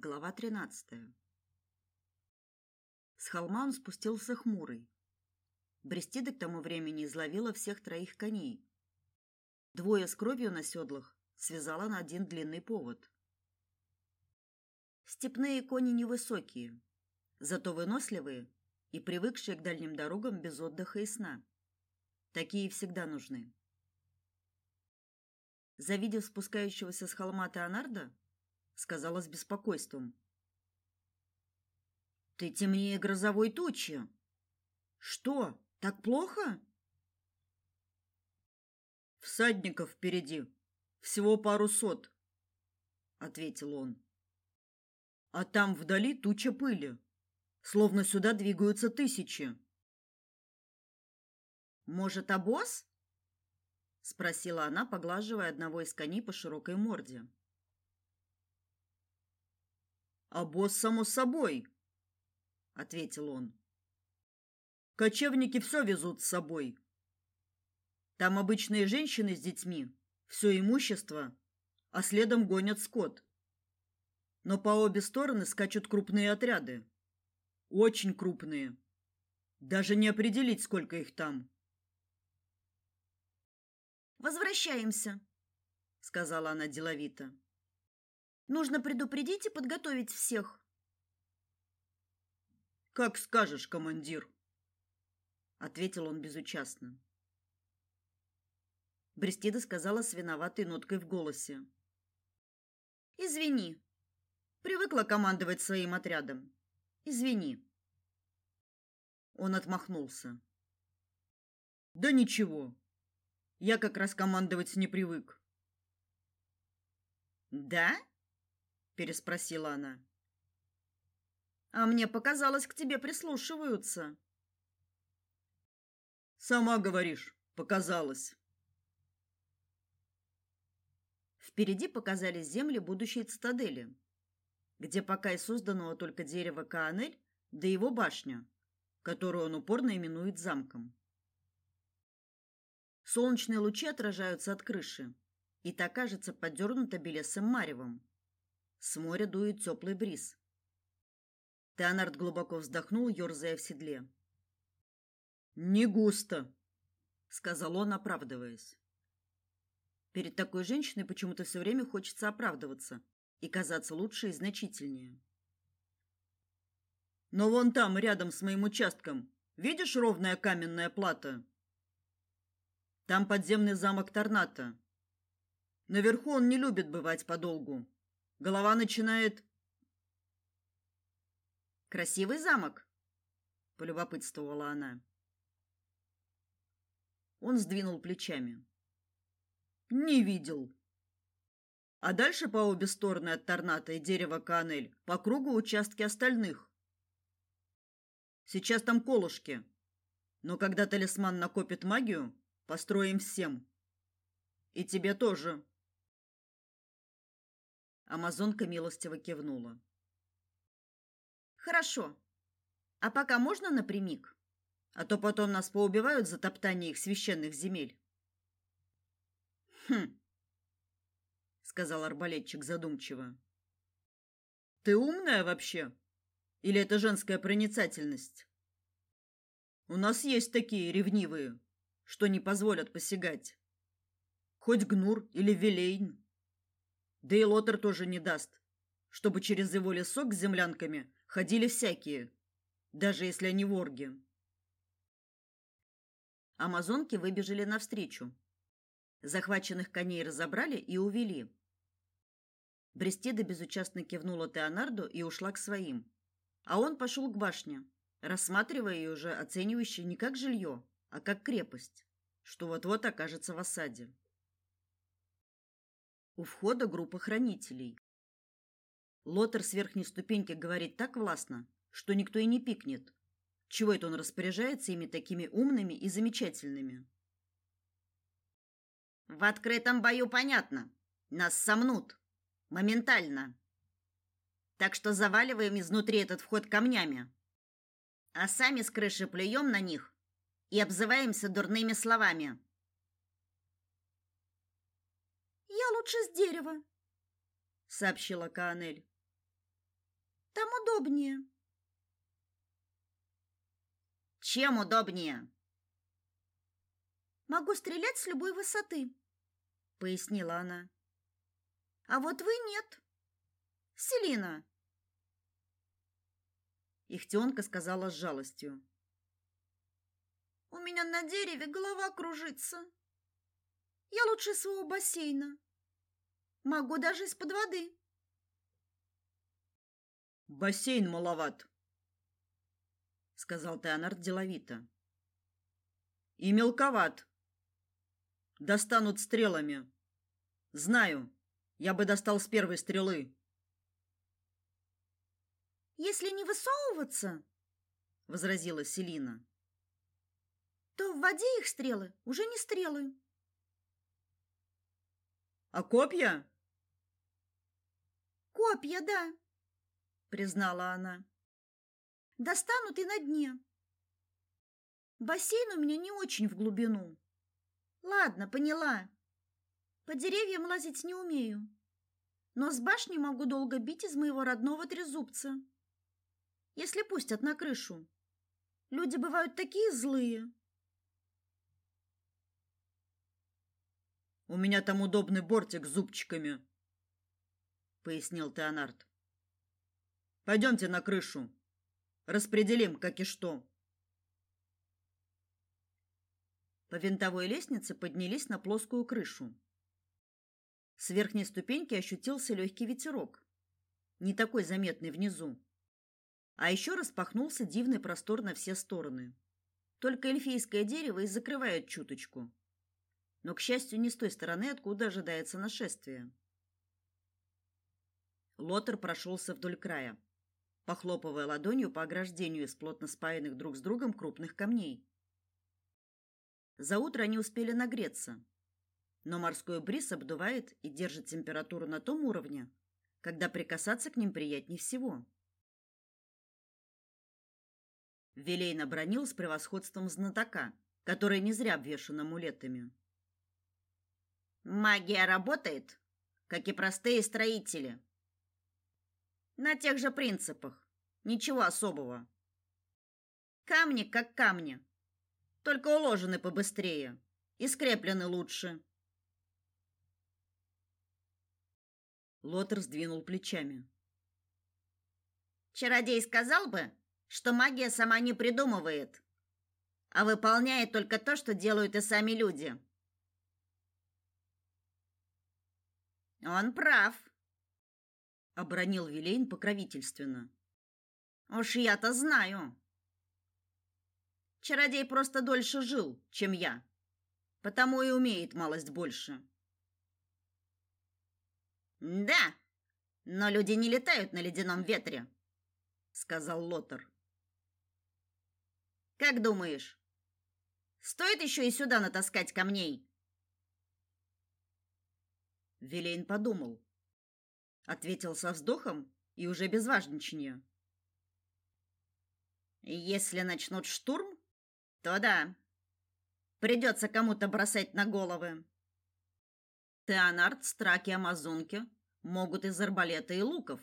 Глава 13. С холма он спустился хмурый. Брестида к тому времени изловила всех троих коней. Двое с кровью на седлах связала на один длинный повод. Степные кони невысокие, зато выносливые и привыкшие к дальним дорогам без отдыха и сна. Такие всегда нужны. Завидев спускающегося с холма Теонарда, сказала с беспокойством: "Ты темнее грозовой тучи. Что, так плохо?" Всадников впереди всего пару сот, ответил он. А там вдали туча пыли, словно сюда двигаются тысячи. Может, обоз? спросила она, поглаживая одного из коней по широкой морде. Обоз само собой, ответил он. Кочевники все везут с собой. Там обычные женщины с детьми, все имущество, а следом гонят скот. Но по обе стороны скачут крупные отряды. Очень крупные. Даже не определить, сколько их там. Возвращаемся, сказала она деловито. Нужно предупредить и подготовить всех. Как скажешь, командир, ответил он безучастно. Брестида сказала с виноватой ноткой в голосе: Извини. Привыкла командовать своим отрядом. Извини. Он отмахнулся. Да ничего. Я как раз командовать не привык. Да? Переспросила она. А мне показалось, к тебе прислушиваются. Сама говоришь, показалось. Впереди показались земли будущей цитадели, где пока и созданного только дерево Каанель, да его башня, которую он упорно именует замком. Солнечные лучи отражаются от крыши, и та кажется подернута белесым маревом. С моря дует теплый бриз. Теонард глубоко вздохнул, ерзая в седле. «Не густо», — сказал он, оправдываясь. Перед такой женщиной почему-то все время хочется оправдываться и казаться лучше и значительнее. «Но вон там, рядом с моим участком, видишь ровная каменная плата?» Там подземный замок Торната. Наверху он не любит бывать подолгу. Голова начинает Красивый замок, полюбопытствовала она. Он сдвинул плечами. Не видел. А дальше по обе стороны от Торната и дерева Канель по кругу участки остальных. Сейчас там колышки. Но когда талисман накопит магию, Построим всем. И тебе тоже. Амазонка милостиво кивнула. Хорошо. А пока можно напрямик? А то потом нас поубивают за топтание их священных земель. Хм. сказал арбалетчик задумчиво. Ты умная вообще? Или это женская проницательность? У нас есть такие ревнивые что не позволят посягать. Хоть Гнур или Велейн. Да и Лотер тоже не даст, чтобы через его лесок с землянками ходили всякие, даже если они ворги. Амазонки выбежали навстречу. Захваченных коней разобрали и увели. Брестеда безучастно кивнула Теонарду и ушла к своим. А он пошел к башне, рассматривая ее уже оценивающе не как жилье, а как крепость, что вот-вот окажется в осаде. У входа группа хранителей. Лотер с верхней ступеньки говорит так властно, что никто и не пикнет. Чего это он распоряжается ими такими умными и замечательными? В открытом бою понятно. Нас сомнут. Моментально. Так что заваливаем изнутри этот вход камнями. А сами с крыши плюем на них и обзываемся дурными словами. Я лучше с дерева, сообщила Каанель. Там удобнее. Чем удобнее? Могу стрелять с любой высоты, пояснила она. А вот вы нет. Селина. Ихтёнка сказала с жалостью. У меня на дереве голова кружится. Я лучше своего бассейна. Могу даже из-под воды. Бассейн маловат, сказал Теонард деловито. И мелковат. Достанут стрелами. Знаю. Я бы достал с первой стрелы. Если не высовываться, возразила Селина, то в воде их стрелы уже не стрелы. А копья? Копья, да, признала она. Достанут и на дне. Бассейн у меня не очень в глубину. Ладно, поняла. По деревьям лазить не умею. Но с башни могу долго бить из моего родного трезубца. Если пустят на крышу. Люди бывают такие злые. У меня там удобный бортик с зубчиками, пояснил Теонард. Пойдемте на крышу. Распределим, как и что. По винтовой лестнице поднялись на плоскую крышу. С верхней ступеньки ощутился легкий ветерок, не такой заметный внизу. А еще распахнулся дивный простор на все стороны. Только эльфийское дерево и закрывает чуточку но, к счастью, не с той стороны, откуда ожидается нашествие. Лотер прошелся вдоль края, похлопывая ладонью по ограждению из плотно спаянных друг с другом крупных камней. За утро они успели нагреться, но морской бриз обдувает и держит температуру на том уровне, когда прикасаться к ним приятнее всего. Велейна бронил с превосходством знатока, который не зря обвешан амулетами. Магия работает, как и простые строители. На тех же принципах. Ничего особого. Камни как камни, только уложены побыстрее и скреплены лучше. Лотер сдвинул плечами. Чародей сказал бы, что магия сама не придумывает, а выполняет только то, что делают и сами люди. Он прав, обронил Вилейн покровительственно. Уж я-то знаю. Чародей просто дольше жил, чем я, потому и умеет малость больше. Да, но люди не летают на ледяном ветре, сказал Лотер. Как думаешь, стоит еще и сюда натаскать камней? Вилейн подумал, ответил со вздохом и уже без важничания. Если начнут штурм, то да. Придется кому-то бросать на головы. Теонард, Страки, Амазонки могут из арбалета и луков.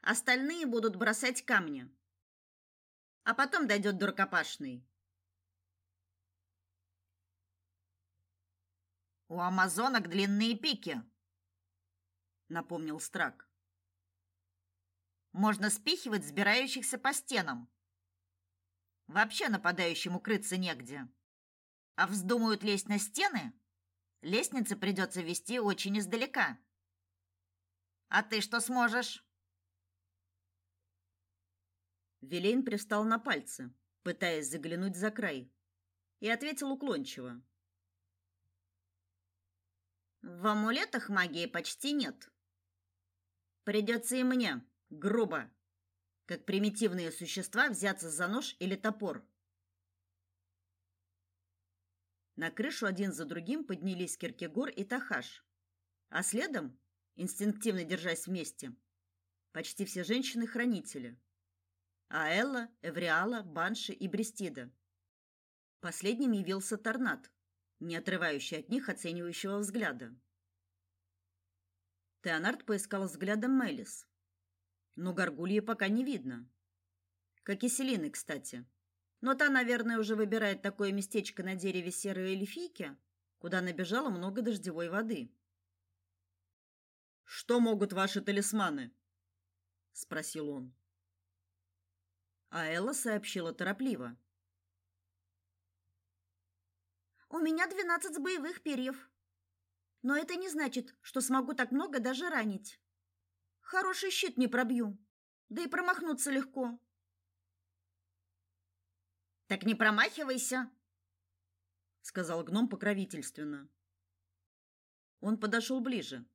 Остальные будут бросать камни. А потом дойдет до. У амазонок длинные пики, напомнил Страк. Можно спихивать сбирающихся по стенам. Вообще нападающим укрыться негде. А вздумают лезть на стены, лестницы придется вести очень издалека. А ты что сможешь? Велейн привстал на пальцы, пытаясь заглянуть за край, и ответил уклончиво: в амулетах магии почти нет. Придется и мне, грубо, как примитивные существа, взяться за нож или топор. На крышу один за другим поднялись Киркегор и Тахаш, а следом, инстинктивно держась вместе, почти все женщины-хранители. Аэлла, Эвриала, Банши и Брестида. Последним явился Торнад, не отрывающий от них оценивающего взгляда. Теонард поискал взглядом Мелис. Но горгульи пока не видно. Как и Селины, кстати. Но та, наверное, уже выбирает такое местечко на дереве серой эльфийки, куда набежало много дождевой воды. Что могут ваши талисманы? спросил он. А Элла сообщила торопливо. У меня двенадцать боевых перьев. Но это не значит, что смогу так много даже ранить. Хороший щит не пробью. Да и промахнуться легко. Так не промахивайся, сказал гном покровительственно. Он подошел ближе.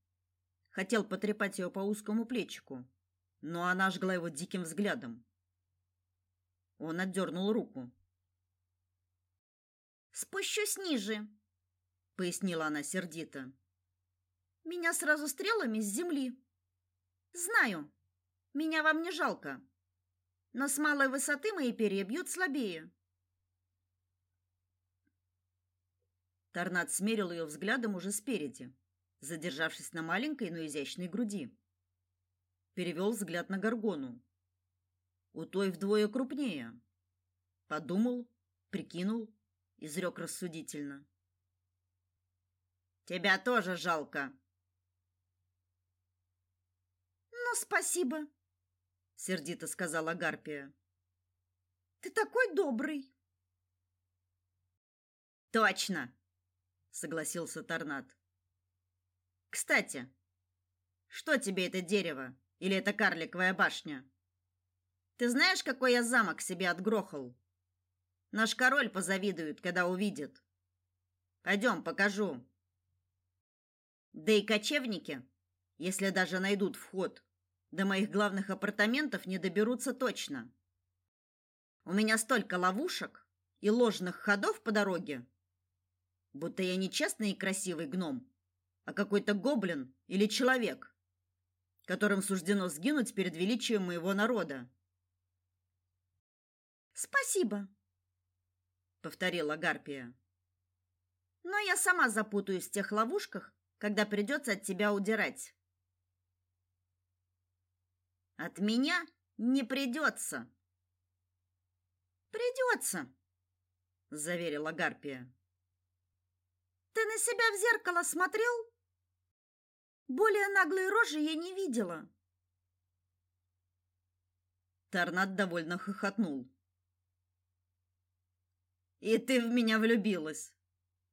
Хотел потрепать ее по узкому плечику, но она жгла его диким взглядом. Он отдернул руку. Спущусь ниже, пояснила она сердито. Меня сразу стрелами с земли. Знаю. Меня вам не жалко. Но с малой высоты мои перья бьют слабее. Торнад смерил ее взглядом уже спереди, задержавшись на маленькой, но изящной груди. Перевел взгляд на Горгону. У той вдвое крупнее. Подумал, прикинул, изрек рассудительно. Тебя тоже жалко. Ну, спасибо, сердито сказала Гарпия. Ты такой добрый. Точно, согласился Торнад. Кстати, что тебе это дерево или это карликовая башня? Ты знаешь, какой я замок себе отгрохал? Наш король позавидует, когда увидит. Пойдем, покажу. Да и кочевники, если даже найдут вход, до моих главных апартаментов не доберутся точно. У меня столько ловушек и ложных ходов по дороге, будто я не честный и красивый гном, а какой-то гоблин или человек, которым суждено сгинуть перед величием моего народа. Спасибо, повторила Гарпия. Но я сама запутаюсь в тех ловушках, когда придется от тебя удирать. От меня не придется. Придется, заверила Гарпия. Ты на себя в зеркало смотрел? Более наглой рожи я не видела. Торнад довольно хохотнул. И ты в меня влюбилась.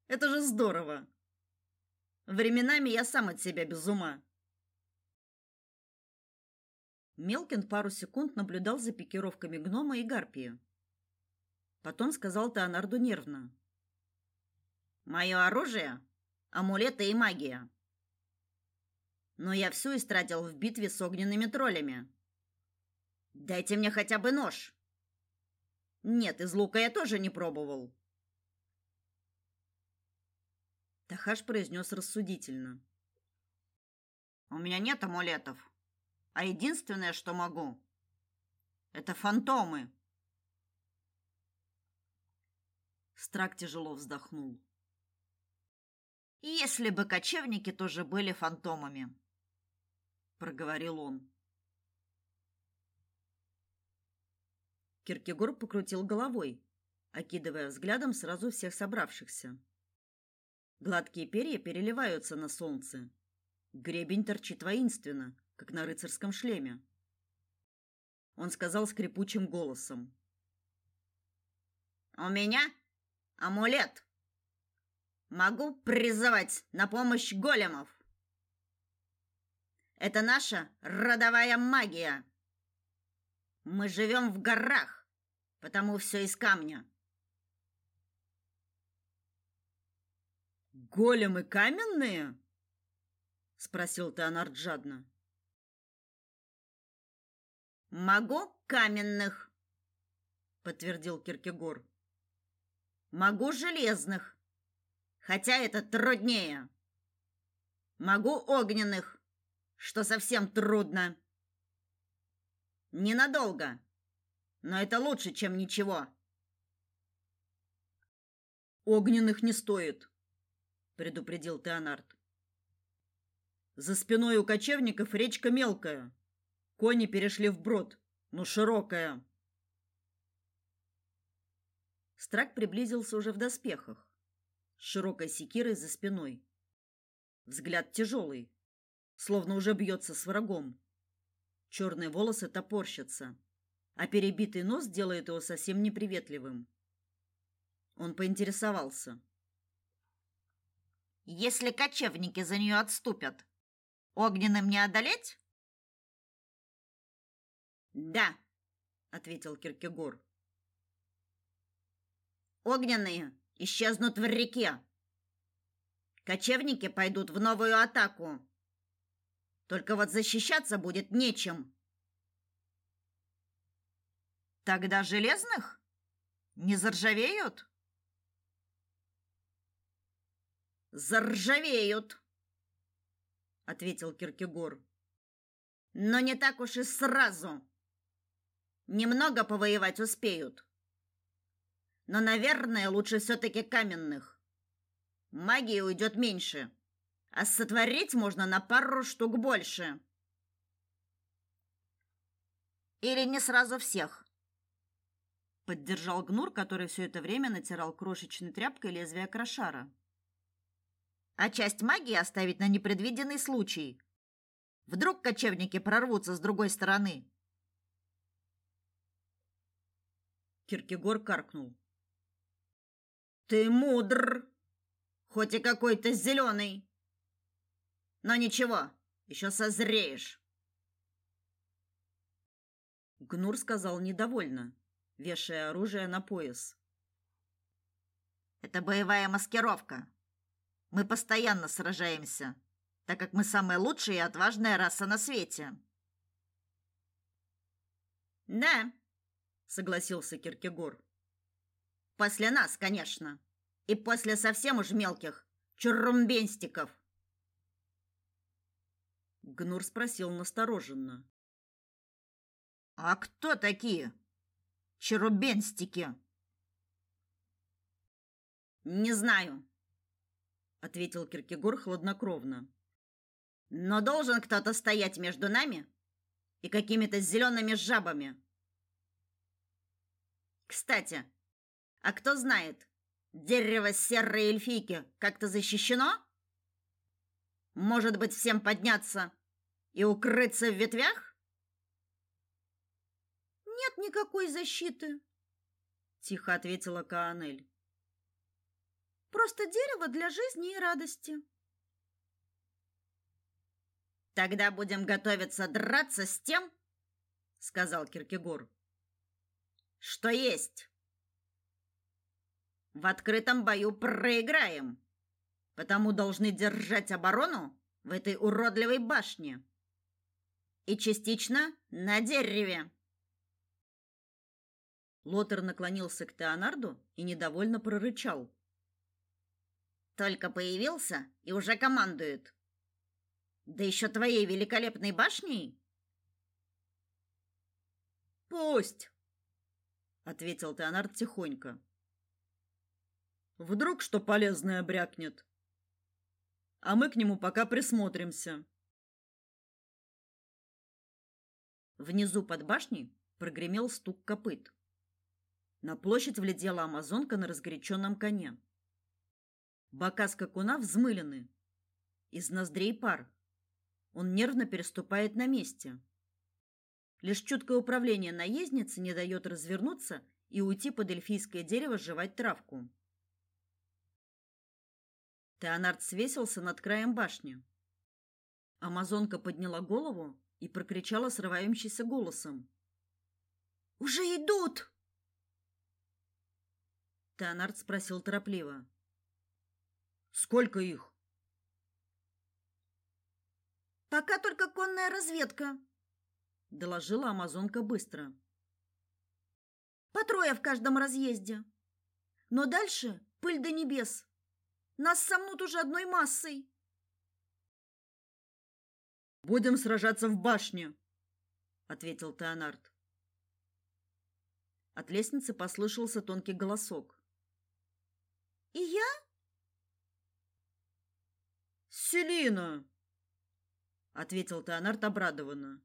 Это же здорово. Временами я сам от себя без ума. Мелкин пару секунд наблюдал за пикировками гнома и гарпии. Потом сказал Теонарду нервно: Мое оружие амулеты и магия. Но я всю истратил в битве с огненными троллями. Дайте мне хотя бы нож. Нет, из лука я тоже не пробовал. Тахаш произнес рассудительно. У меня нет амулетов. А единственное, что могу это фантомы. Страк тяжело вздохнул. Если бы кочевники тоже были фантомами, проговорил он. Киркегор покрутил головой, окидывая взглядом сразу всех собравшихся. Гладкие перья переливаются на солнце. Гребень торчит воинственно, как на рыцарском шлеме. Он сказал скрипучим голосом: "У меня амулет. Могу призывать на помощь големов. Это наша родовая магия. Мы живем в горах, потому все из камня. Големы каменные? спросил Теонард жадно. Могу каменных, подтвердил Киркегор. Могу железных, хотя это труднее. Могу огненных, что совсем трудно. Ненадолго. Но это лучше, чем ничего. Огненных не стоит, предупредил Теонард. За спиной у кочевников речка мелкая. Кони перешли в брод, но широкая. Страк приблизился уже в доспехах, с широкой секирой за спиной. Взгляд тяжелый, словно уже бьется с врагом. Черные волосы топорщатся, а перебитый нос делает его совсем неприветливым. Он поинтересовался: "Если кочевники за нее отступят, огненным не одолеть?" "Да", ответил Киркегор. "Огненные исчезнут в реке. Кочевники пойдут в новую атаку. Только вот защищаться будет нечем. Тогда железных не заржавеют? Заржавеют, ответил Киркегор. Но не так уж и сразу. Немного повоевать успеют. Но, наверное, лучше все таки каменных. Магии уйдет меньше а сотворить можно на пару штук больше. Или не сразу всех. Поддержал Гнур, который все это время натирал крошечной тряпкой лезвие крошара. А часть магии оставить на непредвиденный случай. Вдруг кочевники прорвутся с другой стороны. Киркегор каркнул. Ты мудр, хоть и какой-то зеленый. Но ничего, еще созреешь. Гнур сказал недовольно, вешая оружие на пояс. Это боевая маскировка. Мы постоянно сражаемся, так как мы самая лучшая и отважная раса на свете. Да, согласился Киркегор. После нас, конечно. И после совсем уж мелких чуррумбенстиков. Гнур спросил настороженно. А кто такие черубенстики? Не знаю, ответил Киркегор хладнокровно. Но должен кто-то стоять между нами и какими-то зелеными жабами. Кстати, а кто знает, дерево серой эльфийки как-то защищено? Может быть, всем подняться и укрыться в ветвях? Нет никакой защиты, тихо ответила Каанель. Просто дерево для жизни и радости. Тогда будем готовиться драться с тем, сказал Киркегор. Что есть? В открытом бою проиграем. Потому должны держать оборону в этой уродливой башне. И частично на дереве. Лотер наклонился к Теонарду и недовольно прорычал: "Только появился и уже командует. Да еще твоей великолепной башней?" "Пусть", ответил Теонард тихонько. Вдруг что полезное брякнет а мы к нему пока присмотримся. Внизу под башней прогремел стук копыт. На площадь влетела амазонка на разгоряченном коне. Бока скакуна взмылены. Из ноздрей пар. Он нервно переступает на месте. Лишь чуткое управление наездницы не дает развернуться и уйти под эльфийское дерево жевать травку. Теонард свесился над краем башни. Амазонка подняла голову и прокричала срывающимся голосом: "Уже идут!" Теонард спросил торопливо: "Сколько их?" "Пока только конная разведка", доложила амазонка быстро. "По трое в каждом разъезде. Но дальше пыль до небес. Нас сомнут уже одной массой. Будем сражаться в башне, ответил Теонард. От лестницы послышался тонкий голосок. И я? Селина, ответил Теонард обрадованно.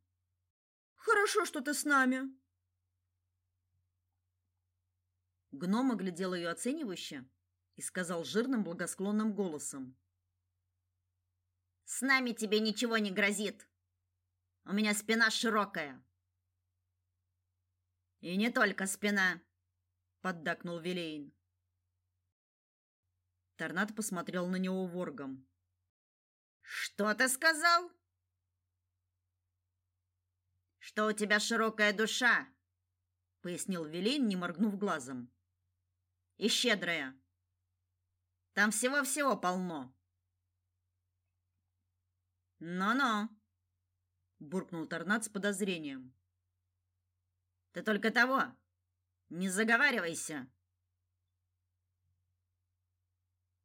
Хорошо, что ты с нами. Гном оглядел ее оценивающе и сказал жирным благосклонным голосом: "С нами тебе ничего не грозит. У меня спина широкая". "И не только спина", поддакнул Вилейн. Торнадо посмотрел на него воргом. Что ты сказал? Что у тебя широкая душа, пояснил Вилейн, не моргнув глазом. И щедрая. Там всего-всего полно. Но-но, буркнул Торнад с подозрением. Ты только того, не заговаривайся.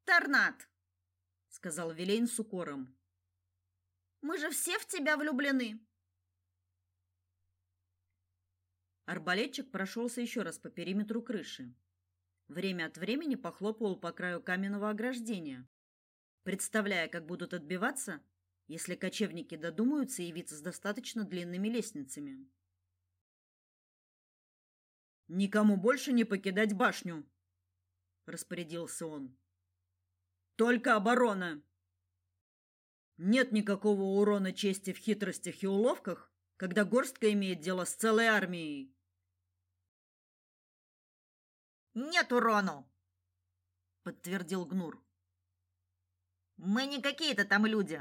Торнад, сказал Вилейн с укором. Мы же все в тебя влюблены. Арбалетчик прошелся еще раз по периметру крыши. Время от времени похлопывал по краю каменного ограждения, представляя, как будут отбиваться, если кочевники додумаются явиться с достаточно длинными лестницами. Никому больше не покидать башню, распорядился он. Только оборона. Нет никакого урона чести в хитростях и уловках, когда горстка имеет дело с целой армией. Нет урону, подтвердил Гнур. Мы не какие-то там люди,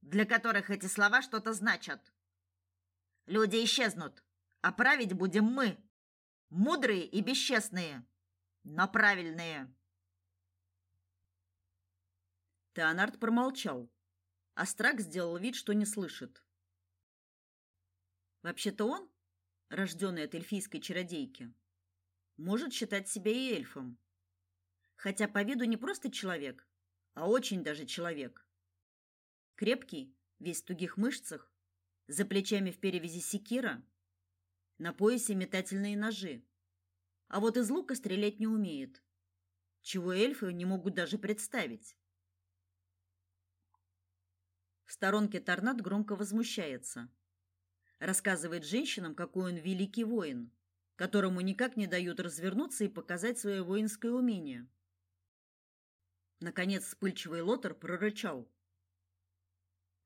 для которых эти слова что-то значат. Люди исчезнут, а править будем мы, мудрые и бесчестные, но правильные. Теонард промолчал. а Страк сделал вид, что не слышит. Вообще-то он, рожденный от эльфийской чародейки, может считать себя и эльфом. Хотя по виду не просто человек, а очень даже человек. Крепкий, весь в тугих мышцах, за плечами в перевязи секира, на поясе метательные ножи. А вот из лука стрелять не умеет, чего эльфы не могут даже представить. В сторонке Торнад громко возмущается. Рассказывает женщинам, какой он великий воин, которому никак не дают развернуться и показать свое воинское умение. Наконец вспыльчивый Лотер прорычал: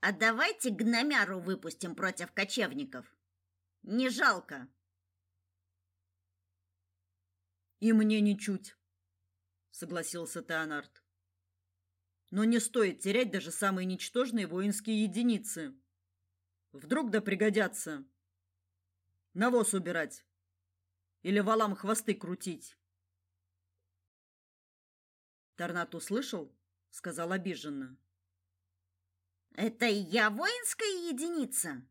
"А давайте гномяру выпустим против кочевников. Не жалко". "И мне ничуть", согласился Теонард но не стоит терять даже самые ничтожные воинские единицы. Вдруг да пригодятся. Навоз убирать или валам хвосты крутить. Торнат услышал, сказал обиженно: "Это я воинская единица?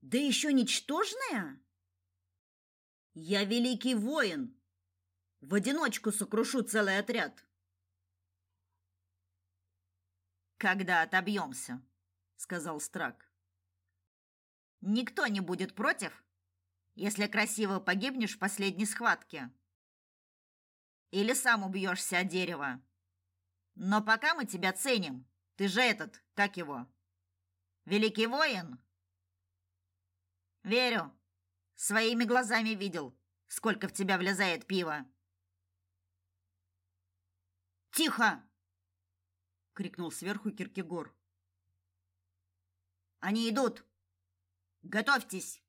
Да еще ничтожная? Я великий воин. В одиночку сокрушу целый отряд". когда отобьемся», — сказал Страк. «Никто не будет против, если красиво погибнешь в последней схватке. Или сам убьешься о дерево. Но пока мы тебя ценим. Ты же этот, как его? Великий воин?» «Верю. Своими глазами видел, сколько в тебя влезает пива». «Тихо!» крикнул сверху Киркегор. Они идут. Готовьтесь.